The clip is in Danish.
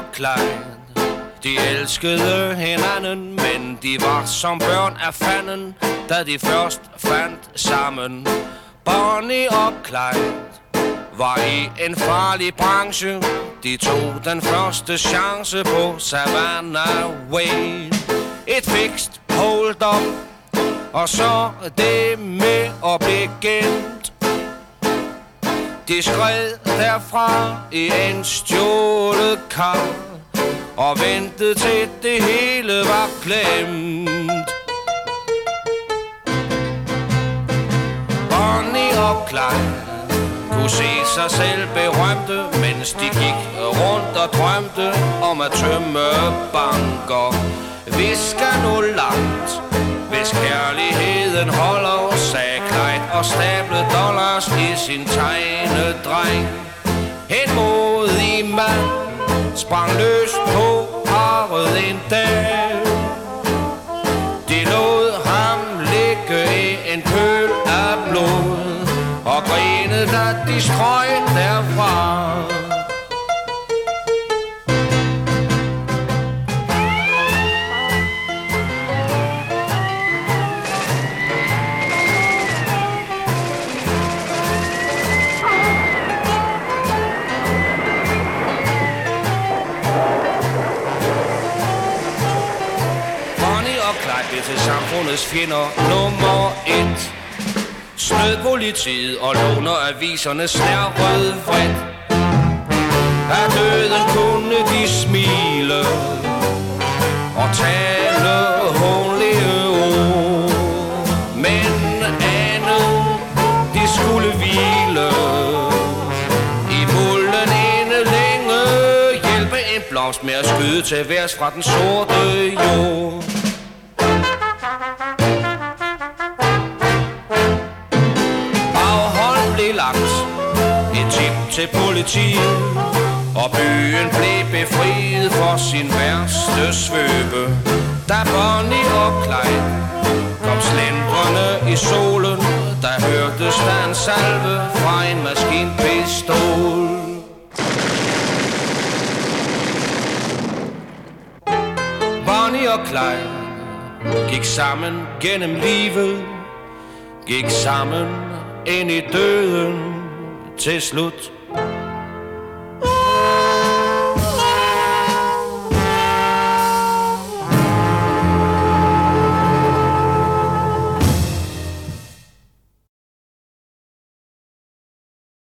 og Clyde De elskede hinanden Men de var som børn af fanden Da de først fandt sammen. Bonnie og Clyde var i en farlig branche. De tog den første chance på Savannah Way. Et fikst hold up Og så det med at blive de skred derfra i en stjålet kar Og ventede til det hele var glemt Bonnie og Clyde kunne se sig selv berømte, mens de gik rundt og drømte om at tømme banker. Vi skal nu langt, hvis kærligheden holder, sagde Clyde og stablede dollars i sin tegnedreng. En modig mand sprang løs på parret en dag. De lod ham ligge i en pøl af blod og grinede, da de strøg derfra. Nej, det er til samfundets fjender nummer et. Snød politiet og låner aviserne snærrød vred. Af døden kunne de smile og tale håndlige ord. Men andet, de skulle hvile i mulden inde længe. Hjælpe en blomst med at skyde til værs fra den sorte jord. Baghold blev lagt Et tip til politiet Og byen blev befriet for sin værste svøbe. Da Bonnie og Clyde kom slendrende i solen Der hørtes der en salve fra en maskinpistol. Bonnie og Clyde gik sammen gennem livet Gik sammen ind i døden til slut.